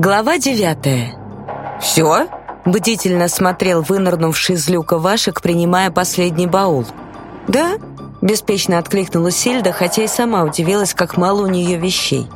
Глава девятая. «Все?» — бдительно смотрел вынырнувший из люка Вашек, принимая последний баул. «Да?» — беспечно откликнула Сильда, хотя и сама удивилась, как мало у нее вещей.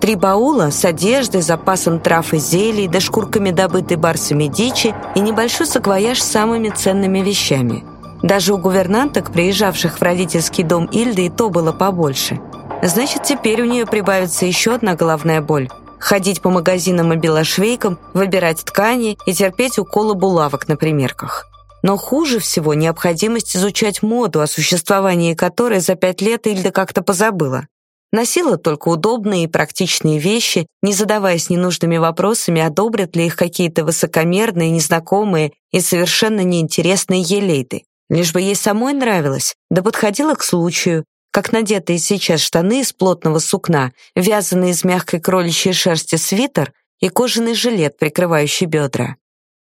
Три баула с одеждой, запасом трав и зелий, да шкурками добытой барсами дичи и небольшой саквояж с самыми ценными вещами. Даже у гувернанток, приезжавших в родительский дом Ильды, и то было побольше. Значит, теперь у нее прибавится еще одна головная боль – ходить по магазинам и белошвейкам, выбирать ткани и терпеть уколы булавок на примерках. Но хуже всего необходимость изучать моду, о существовании которой за пять лет Ильда как-то позабыла. Носила только удобные и практичные вещи, не задаваясь ненужными вопросами, одобрят ли их какие-то высокомерные, незнакомые и совершенно неинтересные елейды. Лишь бы ей самой нравилось, да подходила к случаю, как надетые сейчас штаны из плотного сукна, вязаный из мягкой кроличьей шерсти свитер и кожаный жилет, прикрывающий бедра.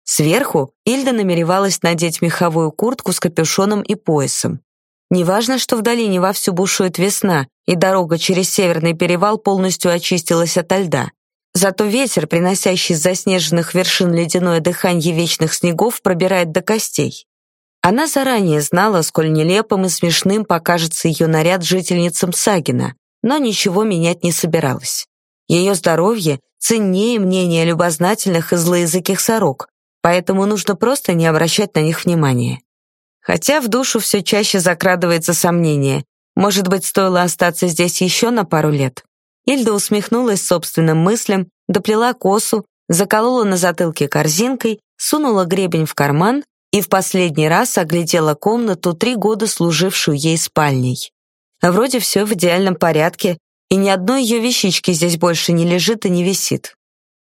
Сверху Ильда намеревалась надеть меховую куртку с капюшоном и поясом. Неважно, что в долине вовсю бушует весна, и дорога через Северный перевал полностью очистилась ото льда. Зато ветер, приносящий с заснеженных вершин ледяное дыхание вечных снегов, пробирает до костей. Она заранее знала, сколь нелепым и смешным покажется ее наряд жительницам Сагина, но ничего менять не собиралась. Ее здоровье ценнее мнения любознательных и злоязыких сорок, поэтому нужно просто не обращать на них внимания. Хотя в душу все чаще закрадывается сомнение. Может быть, стоило остаться здесь еще на пару лет? Ильда усмехнулась собственным мыслям, доплела косу, заколола на затылке корзинкой, сунула гребень в карман и в последний раз оглядела комнату, три года служившую ей спальней. Вроде все в идеальном порядке, и ни одной ее вещички здесь больше не лежит и не висит.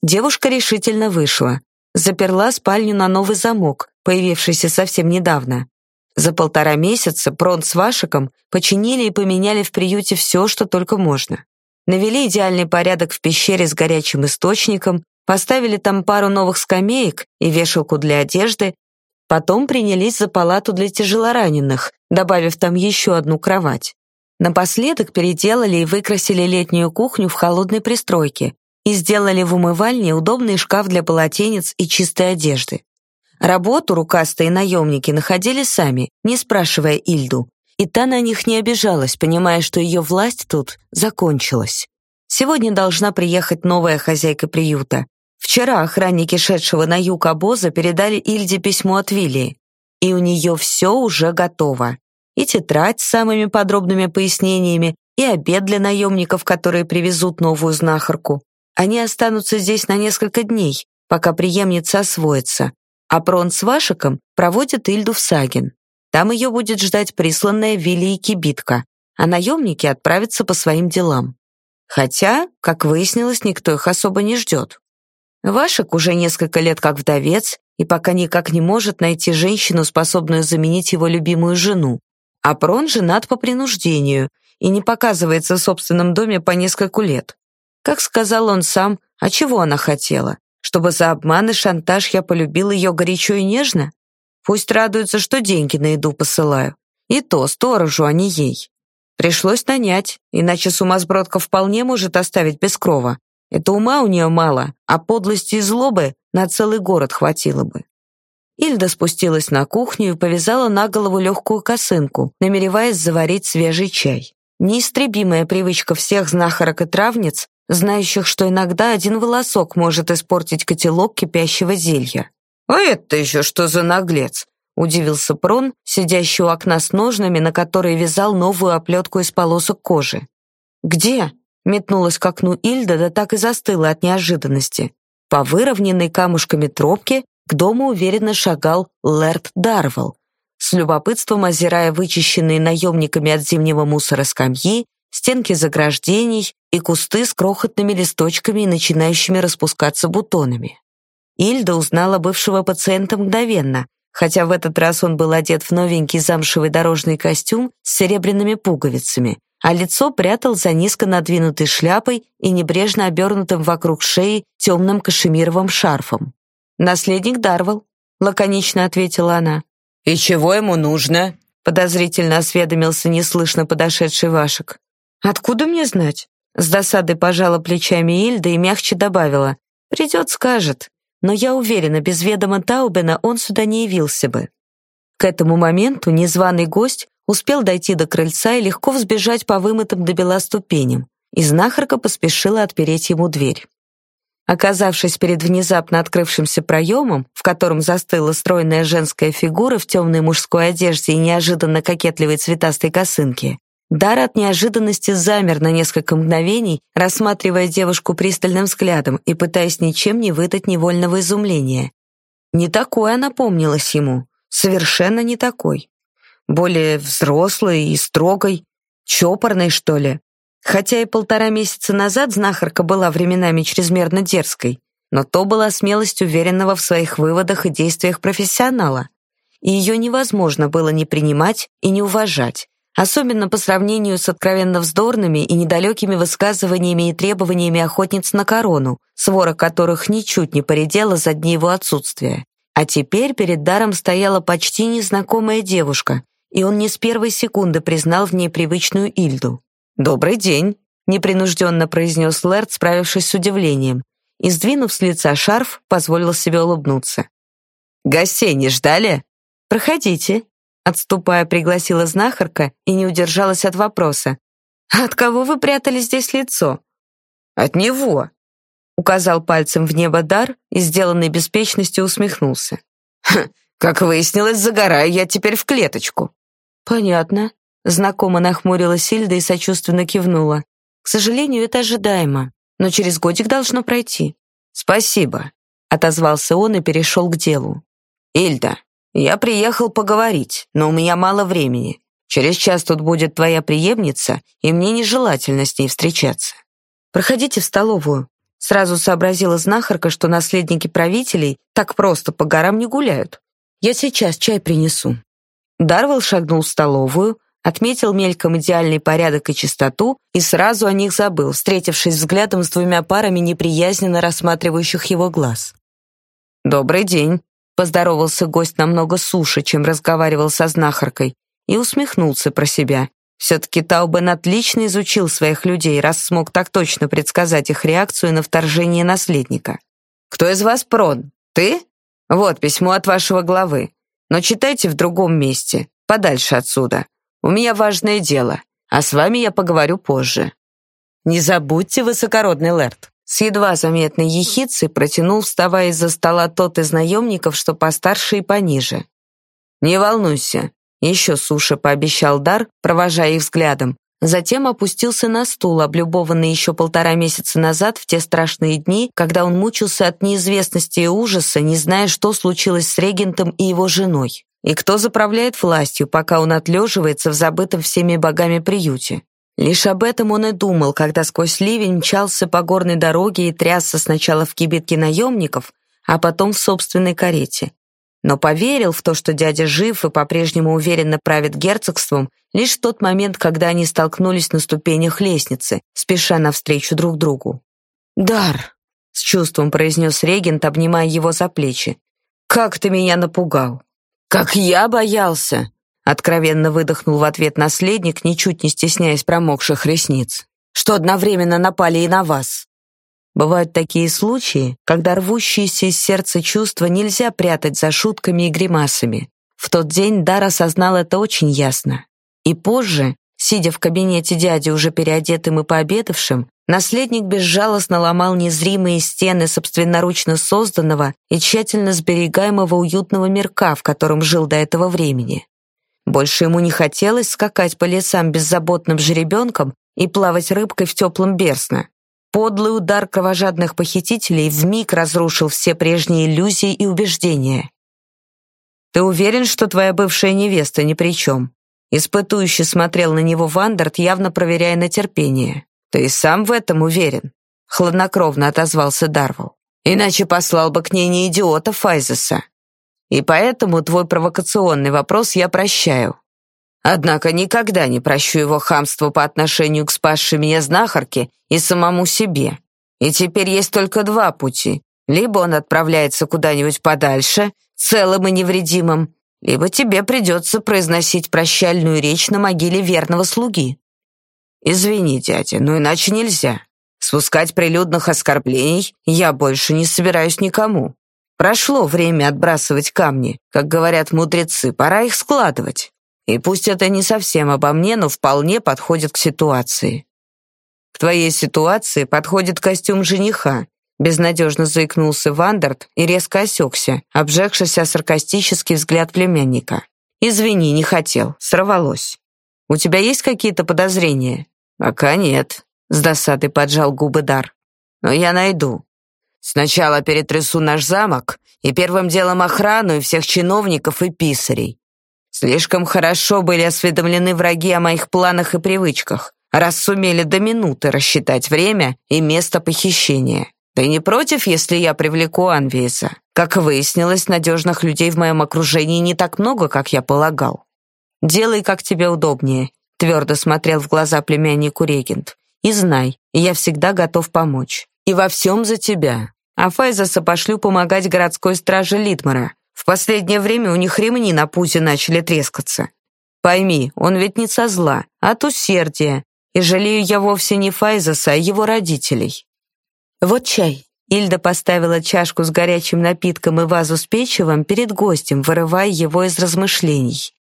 Девушка решительно вышла, заперла спальню на новый замок, появившийся совсем недавно. За полтора месяца Прон с Вашиком починили и поменяли в приюте все, что только можно. Навели идеальный порядок в пещере с горячим источником, поставили там пару новых скамеек и вешалку для одежды, потом принялись за палату для тяжелораненых, добавив там еще одну кровать. Напоследок переделали и выкрасили летнюю кухню в холодной пристройке и сделали в умывальне удобный шкаф для полотенец и чистой одежды. Работу рукастые наемники находили сами, не спрашивая Ильду, и та на них не обижалась, понимая, что ее власть тут закончилась. Сегодня должна приехать новая хозяйка приюта. Вчера охранники шедшего на юг обоза передали Ильде письмо от Вилли, и у нее все уже готово. И тетрадь с самыми подробными пояснениями, и обед для наемников, которые привезут новую знахарку. Они останутся здесь на несколько дней, пока преемница освоится, а Прон с Вашиком проводят Ильду в Сагин. Там ее будет ждать присланная Вилли и кибитка, а наемники отправятся по своим делам. Хотя, как выяснилось, никто их особо не ждет. Вашик уже несколько лет как вдовец и пока никак не может найти женщину, способную заменить его любимую жену. А Прон женат по принуждению и не показывается в собственном доме по нескольку лет. Как сказал он сам, а чего она хотела? Чтобы за обман и шантаж я полюбил ее горячо и нежно? Пусть радуется, что деньги на еду посылаю. И то сторожу, а не ей. Пришлось нанять, иначе сумасбродка вполне может оставить без крова. Это ума у нее мало, а подлости и злобы на целый город хватило бы. Ильда спустилась на кухню и повязала на голову легкую косынку, намереваясь заварить свежий чай. Неистребимая привычка всех знахарок и травниц знающих, что иногда один волосок может испортить котелок кипящего зелья. «А это еще что за наглец?» — удивился Прон, сидящий у окна с ножнами, на которые вязал новую оплетку из полосок кожи. «Где?» — метнулась к окну Ильда, да так и застыла от неожиданности. По выровненной камушками тропке к дому уверенно шагал Лэрд Дарвелл, с любопытством озирая вычищенные наемниками от зимнего мусора скамьи стенки заграждений и кусты с крохотными листочками и начинающими распускаться бутонами. Ильда узнала бывшего пациента мгновенно, хотя в этот раз он был одет в новенький замшевый дорожный костюм с серебряными пуговицами, а лицо прятал за низко надвинутой шляпой и небрежно обернутым вокруг шеи темным кашемировым шарфом. «Наследник Дарвал», — лаконично ответила она. «И чего ему нужно?» — подозрительно осведомился неслышно подошедший Вашек. «Откуда мне знать?» С досадой пожала плечами Ильда и мягче добавила. Придет, скажет. Но я уверена, без ведома Таубена он сюда не явился бы. К этому моменту незваный гость успел дойти до крыльца и легко взбежать по вымытым до бела ступеням, и знахарка поспешила отпереть ему дверь. Оказавшись перед внезапно открывшимся проемом, в котором застыла стройная женская фигура в темной мужской одежде и неожиданно кокетливой цветастой косынке, Дар от неожиданности замер на несколько мгновений, рассматривая девушку пристальным взглядом и пытаясь ничем не выдать невольного изумления. Не такой она помнилась ему, совершенно не такой. Более взрослой и строгой, чопорной, что ли. Хотя и полтора месяца назад знахарка была временами чрезмерно дерзкой, но то была смелость уверенного в своих выводах и действиях профессионала. И ее невозможно было не принимать и не уважать особенно по сравнению с откровенно вздорными и недалекими высказываниями и требованиями охотниц на корону, свора которых ничуть не поредела за дни его отсутствия. А теперь перед даром стояла почти незнакомая девушка, и он не с первой секунды признал в ней привычную Ильду. «Добрый день», — непринужденно произнес Лэрд, справившись с удивлением, и, сдвинув с лица шарф, позволил себе улыбнуться. «Гостей не ждали?» «Проходите», Отступая, пригласила знахарка и не удержалась от вопроса. «От кого вы прятали здесь лицо?» «От него», — указал пальцем в небо дар и, сделанной беспечностью, усмехнулся. «Хм, «Как выяснилось, загораю я теперь в клеточку». «Понятно», — знакомо нахмурилась Сильда и сочувственно кивнула. «К сожалению, это ожидаемо, но через годик должно пройти». «Спасибо», — отозвался он и перешел к делу. «Ильда, «Я приехал поговорить, но у меня мало времени. Через час тут будет твоя преемница, и мне нежелательно с ней встречаться. Проходите в столовую». Сразу сообразила знахарка, что наследники правителей так просто по горам не гуляют. «Я сейчас чай принесу». Дарвелл шагнул в столовую, отметил мельком идеальный порядок и чистоту и сразу о них забыл, встретившись взглядом с двумя парами неприязненно рассматривающих его глаз. «Добрый день», Поздоровался гость намного суше, чем разговаривал со знахаркой, и усмехнулся про себя. Все-таки Таубен отлично изучил своих людей, раз смог так точно предсказать их реакцию на вторжение наследника. «Кто из вас прон? Ты? Вот письмо от вашего главы. Но читайте в другом месте, подальше отсюда. У меня важное дело, а с вами я поговорю позже». «Не забудьте, высокородный лэрд, с едва заметной ехицей протянул, вставая из-за стола тот из наемников, что постарше и пониже. «Не волнуйся», — еще суше пообещал Дар, провожая их взглядом. Затем опустился на стул, облюбованный еще полтора месяца назад в те страшные дни, когда он мучился от неизвестности и ужаса, не зная, что случилось с регентом и его женой. И кто заправляет властью, пока он отлеживается в забытом всеми богами приюте. Лишь об этом он и думал, когда сквозь ливень мчался по горной дороге и трясся сначала в кибитке наемников, а потом в собственной карете. Но поверил в то, что дядя жив и по-прежнему уверенно правит герцогством, лишь в тот момент, когда они столкнулись на ступенях лестницы, спеша навстречу друг другу. «Дар!» — с чувством произнес регент, обнимая его за плечи. «Как ты меня напугал!» «Как я боялся!» Откровенно выдохнул в ответ наследник, ничуть не стесняясь промокших ресниц. «Что одновременно напали и на вас?» Бывают такие случаи, когда рвущиеся из сердца чувства нельзя прятать за шутками и гримасами. В тот день Дар осознал это очень ясно. И позже, сидя в кабинете дяди, уже переодетым и пообедавшим, наследник безжалостно ломал незримые стены собственноручно созданного и тщательно сберегаемого уютного мирка, в котором жил до этого времени. Больше ему не хотелось скакать по лесам беззаботным жеребенком и плавать рыбкой в теплом берсно. Подлый удар кровожадных похитителей вмиг разрушил все прежние иллюзии и убеждения. «Ты уверен, что твоя бывшая невеста ни при чем?» Испытующе смотрел на него Вандерт, явно проверяя на терпение. «Ты и сам в этом уверен?» Хладнокровно отозвался Дарвал. «Иначе послал бы к ней не идиота Файзеса, и поэтому твой провокационный вопрос я прощаю. Однако никогда не прощу его хамство по отношению к спасшей меня знахарке и самому себе. И теперь есть только два пути. Либо он отправляется куда-нибудь подальше, целым и невредимым, либо тебе придется произносить прощальную речь на могиле верного слуги. Извини, дядя, но иначе нельзя. Спускать прилюдных оскорблений я больше не собираюсь никому. Прошло время отбрасывать камни. Как говорят мудрецы, пора их складывать. И пусть это не совсем обо мне, но вполне подходит к ситуации. К твоей ситуации подходит костюм жениха, безнадежно заикнулся Вандерт и резко осекся, обжегшись о саркастический взгляд племянника. «Извини, не хотел, сорвалось. У тебя есть какие-то подозрения?» «Пока нет», — с досадой поджал губы Дар. «Но я найду. Сначала перетрясу наш замок и первым делом охрану и всех чиновников и писарей. Слишком хорошо были осведомлены враги о моих планах и привычках, раз сумели до минуты рассчитать время и место похищения. Ты не против, если я привлеку Анвиеса? Как выяснилось, надежных людей в моем окружении не так много, как я полагал. Делай, как тебе удобнее, твердо смотрел в глаза племяннику регент. И знай, я всегда готов помочь. И во всем за тебя. А Файзаса пошлю помогать городской страже Литмара. В последнее время у них ремни на пузе начали трескаться. Пойми, он ведь не со зла, а от усердия. И жалею я вовсе не Файзаса, а его родителей. Вот чай. Ильда поставила чашку с горячим напитком и вазу с печивом перед гостем, вырывая его из размышлений.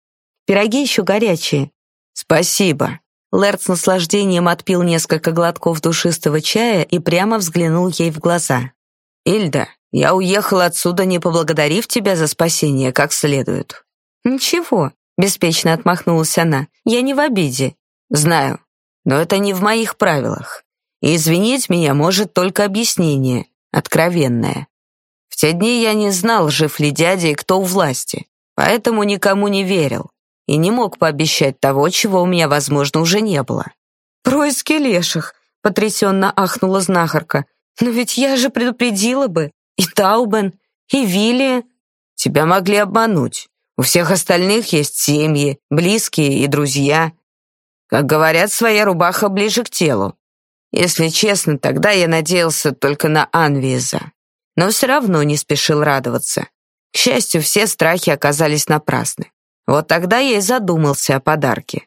Пироги еще горячие. Спасибо. Лэрд с наслаждением отпил несколько глотков душистого чая и прямо взглянул ей в глаза. «Ильда, я уехал отсюда, не поблагодарив тебя за спасение как следует». «Ничего», — беспечно отмахнулась она, — «я не в обиде». «Знаю, но это не в моих правилах. И извинить меня может только объяснение, откровенное. В те дни я не знал, жив ли дядя и кто у власти, поэтому никому не верил и не мог пообещать того, чего у меня, возможно, уже не было. «Происки леших!» — потрясенно ахнула знахарка. «Но ведь я же предупредила бы! И Таубен, и Вилли!» «Тебя могли обмануть. У всех остальных есть семьи, близкие и друзья. Как говорят, своя рубаха ближе к телу. Если честно, тогда я надеялся только на Анвиза. Но все равно не спешил радоваться. К счастью, все страхи оказались напрасны. Вот тогда я и задумался о подарке.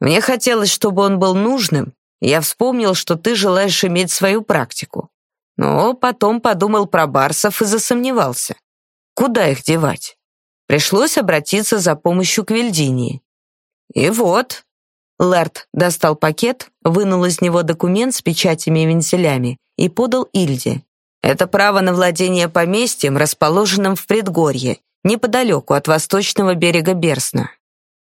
Мне хотелось, чтобы он был нужным, и я вспомнил, что ты желаешь иметь свою практику. Но потом подумал про барсов и засомневался. Куда их девать? Пришлось обратиться за помощью к Вильдинии. И вот. Лэрд достал пакет, вынул из него документ с печатями и вензелями и подал Ильде. Это право на владение поместьем, расположенным в предгорье, неподалеку от восточного берега Берсна.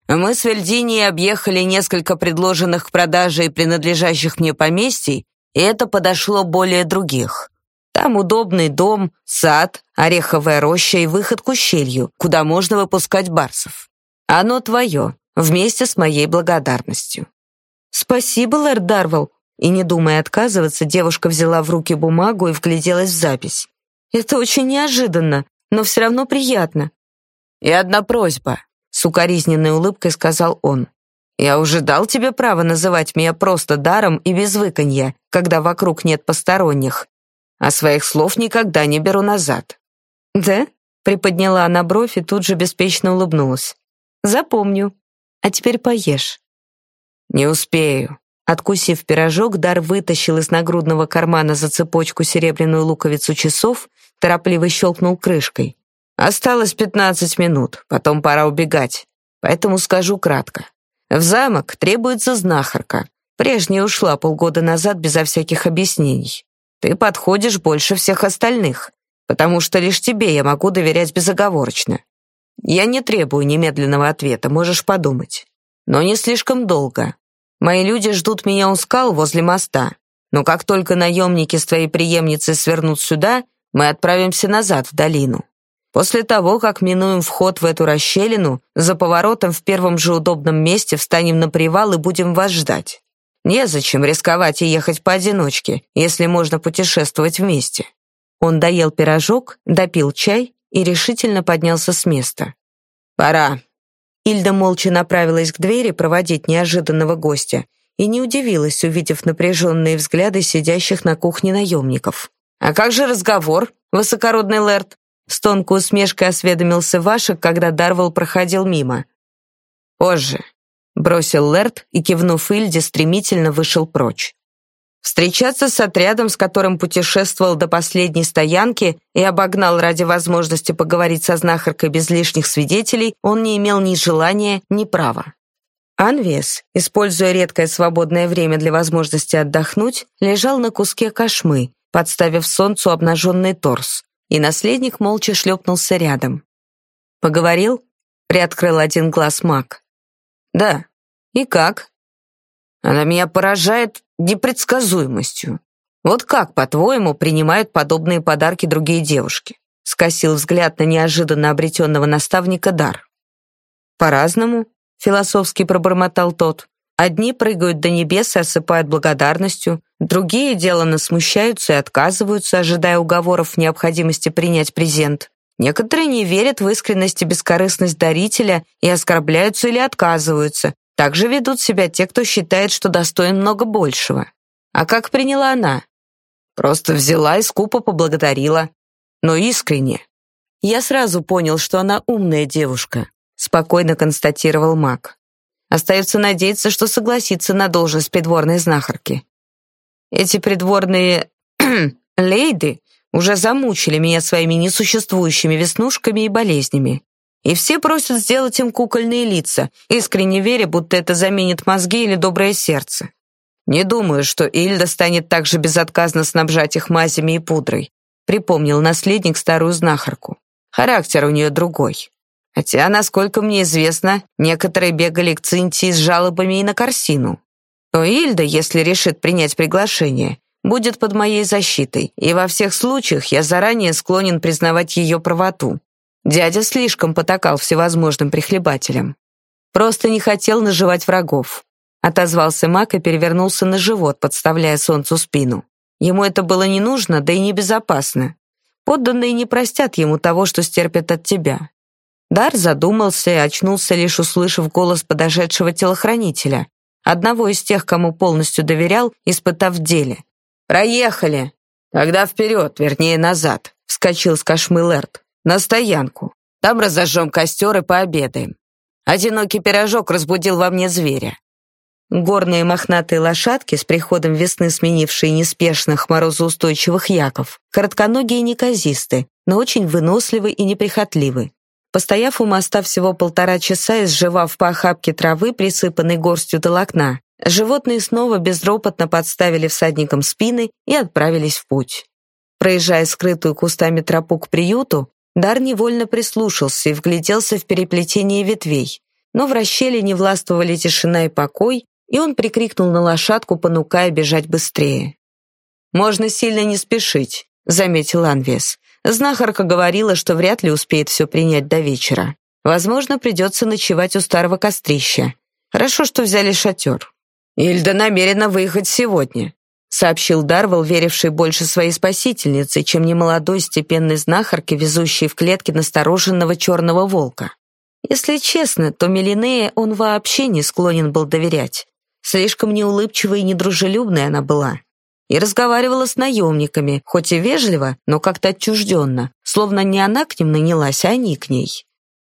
Мы с Вельдинией объехали несколько предложенных к продаже и принадлежащих мне поместий, это подошло более других. Там удобный дом, сад, ореховая роща и выход к ущелью, куда можно выпускать барсов. Оно твое, вместе с моей благодарностью. Спасибо, лэрд Дарвелл. И не думая отказываться, девушка взяла в руки бумагу и вгляделась в запись. Это очень неожиданно но все равно приятно. И одна просьба, с укоризненной улыбкой сказал он. Я уже дал тебе право называть меня просто даром и без выканья, когда вокруг нет посторонних, а своих слов никогда не беру назад. Да? Приподняла она бровь и тут же беспечно улыбнулась. Запомню. А теперь поешь. Не успею. Откусив пирожок, Дар вытащил из нагрудного кармана за цепочку серебряную луковицу часов торопливо щелкнул крышкой. «Осталось пятнадцать минут, потом пора убегать, поэтому скажу кратко. В замок требуется знахарка. Прежняя ушла полгода назад безо всяких объяснений. Ты подходишь больше всех остальных, потому что лишь тебе я могу доверять безоговорочно. Я не требую немедленного ответа, можешь подумать. Но не слишком долго. Мои люди ждут меня у скал возле моста, но как только наемники с твоей преемницей свернут сюда, мы отправимся назад в долину. После того, как минуем вход в эту расщелину, за поворотом в первом же удобном месте встанем на привал и будем вас ждать. Незачем рисковать и ехать поодиночке, если можно путешествовать вместе». Он доел пирожок, допил чай и решительно поднялся с места. «Пора». Ильда молча направилась к двери проводить неожиданного гостя и не удивилась, увидев напряженные взгляды сидящих на кухне наемников. «А как же разговор, высокородный лэрд?» С тонкой усмешкой осведомился Вашек, когда Дарвелл проходил мимо. «Позже», — бросил Лэрд и, кивнув Ильде, стремительно вышел прочь. Встречаться с отрядом, с которым путешествовал до последней стоянки и обогнал ради возможности поговорить со знахаркой без лишних свидетелей, он не имел ни желания, ни права. Анвес, используя редкое свободное время для возможности отдохнуть, лежал на куске кошмы, подставив солнцу обнаженный торс, и наследник молча шлепнулся рядом. «Поговорил?» — приоткрыл один глаз маг. «Да. И как?» «Она меня поражает непредсказуемостью. Вот как, по-твоему, принимают подобные подарки другие девушки?» — скосил взгляд на неожиданно обретенного наставника Дар. «По-разному», — философски пробормотал тот. «Одни прыгают до небес и осыпают благодарностью, другие деланно смущаются и отказываются, ожидая уговоров необходимости принять презент. Некоторые не верят в искренность и бескорыстность дарителя и оскорбляются или отказываются. Также ведут себя те, кто считает, что достоин много большего. А как приняла она? Просто взяла и скупо поблагодарила. Но искренне. Я сразу понял, что она умная девушка, спокойно констатировал Мак. Остается надеяться, что согласится на должность придворной знахарки. Эти придворные лейды уже замучили меня своими несуществующими веснушками и болезнями. И все просят сделать им кукольные лица, искренне веря, будто это заменит мозги или доброе сердце. Не думаю, что Ильда станет так же безотказно снабжать их мазями и пудрой, припомнил наследник старую знахарку. Характер у нее другой. Хотя, насколько мне известно, некоторые бегали к Цинтии с жалобами и на Корсину. Но Ильда, если решит принять приглашение, будет под моей защитой, и во всех случаях я заранее склонен признавать ее правоту. Дядя слишком потакал всевозможным прихлебателям. Просто не хотел наживать врагов. Отозвался Мак и перевернулся на живот, подставляя солнцу спину. Ему это было не нужно, да и небезопасно. Подданные не простят ему того, что стерпят от тебя. Дар задумался и очнулся, лишь услышав голос подошедшего телохранителя, одного из тех, кому полностью доверял, испытав в деле. «Проехали!» «Тогда вперед, вернее, назад», — вскочил с кошмы. «На стоянку. Там разожжем костер и пообедаем». Одинокий пирожок разбудил во мне зверя. Горные мохнатые лошадки, с приходом весны сменившие неспешных морозоустойчивых яков, коротконогие и неказисты, но очень выносливы и неприхотливы. Постояв у моста всего полтора часа и сживав по охапке травы, присыпанной горстью толокна, Животные снова безропотно подставили всадникам спины и отправились в путь. Проезжая скрытую кустами тропу к приюту, Дар невольно прислушался и вгляделся в переплетение ветвей, но в расщелине властвовали тишина и покой, и он прикрикнул на лошадку, понукая бежать быстрее. «Можно сильно не спешить», — заметил Анвес. Знахарка говорила, что вряд ли успеет все принять до вечера. Возможно, придется ночевать у старого кострища. Хорошо, что взяли шатер. «Ильда намерена выехать сегодня», — сообщил Дарвелл, веривший больше своей спасительнице, чем немолодой степенной знахарке, везущей в клетке настороженного черного волка. Если честно, то Мелинея он вообще не склонен был доверять. Слишком неулыбчивой и недружелюбной она была. И разговаривала с наемниками, хоть и вежливо, но как-то отчужденно, словно не она к ним нанялась, а они к ней.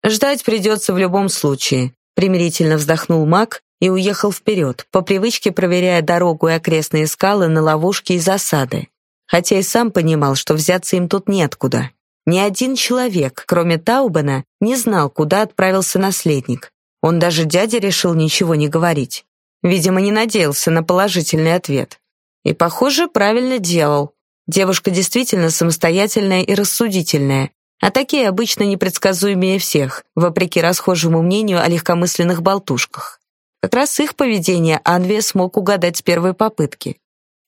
«Ждать придется в любом случае», — примирительно вздохнул маг и уехал вперед, по привычке проверяя дорогу и окрестные скалы на ловушки и засады. Хотя и сам понимал, что взяться им тут неоткуда. Ни один человек, кроме Таубена, не знал, куда отправился наследник. Он даже дяде решил ничего не говорить. Видимо, не надеялся на положительный ответ. И, похоже, правильно делал. Девушка действительно самостоятельная и рассудительная, а такие обычно непредсказуемее всех, вопреки расхожему мнению о легкомысленных болтушках. Как раз их поведение Анвия смог угадать с первой попытки.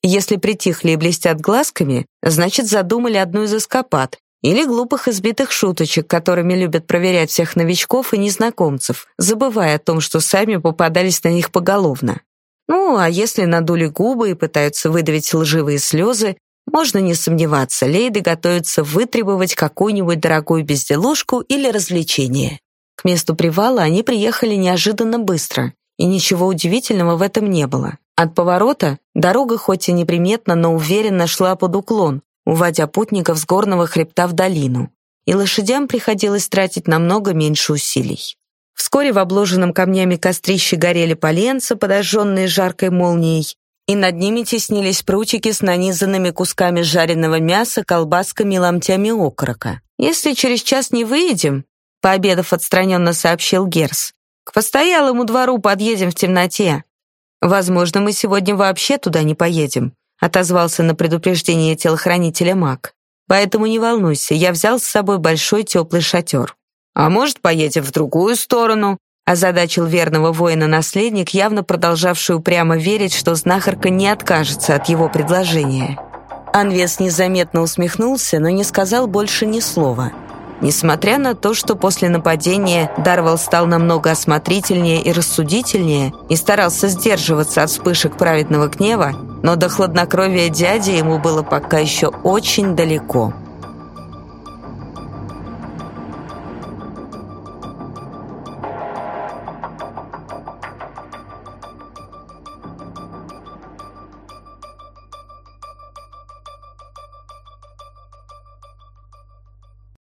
Если притихли и блестят глазками, значит, задумали одну из эскапад или глупых избитых шуточек, которыми любят проверять всех новичков и незнакомцев, забывая о том, что сами попадались на них поголовно. Ну, а если надули губы и пытаются выдавить лживые слезы, можно не сомневаться, лейды готовятся вытребовать какую-нибудь дорогую безделушку или развлечение. К месту привала они приехали неожиданно быстро и ничего удивительного в этом не было. От поворота дорога хоть и неприметно, но уверенно шла под уклон, уводя путников с горного хребта в долину, и лошадям приходилось тратить намного меньше усилий. Вскоре в обложенном камнями кострище горели поленца, подожженные жаркой молнией, и над ними теснились прутики с нанизанными кусками жареного мяса, колбасками и ломтями окорока. «Если через час не выедем», — пообедав отстраненно сообщил Герс, «к постоялому двору подъедем в темноте. Возможно, мы сегодня вообще туда не поедем», — отозвался на предупреждение телохранителя Мак. «Поэтому не волнуйся, я взял с собой большой теплый шатер». «А может, поедем в другую сторону?» озадачил верного воина наследник, явно продолжавший упрямо верить, что знахарка не откажется от его предложения. Анвес незаметно усмехнулся, но не сказал больше ни слова. Несмотря на то, что после нападения Дарвал стал намного осмотрительнее и рассудительнее и старался сдерживаться от вспышек праведного гнева, но до хладнокровия дяди ему было пока еще очень далеко.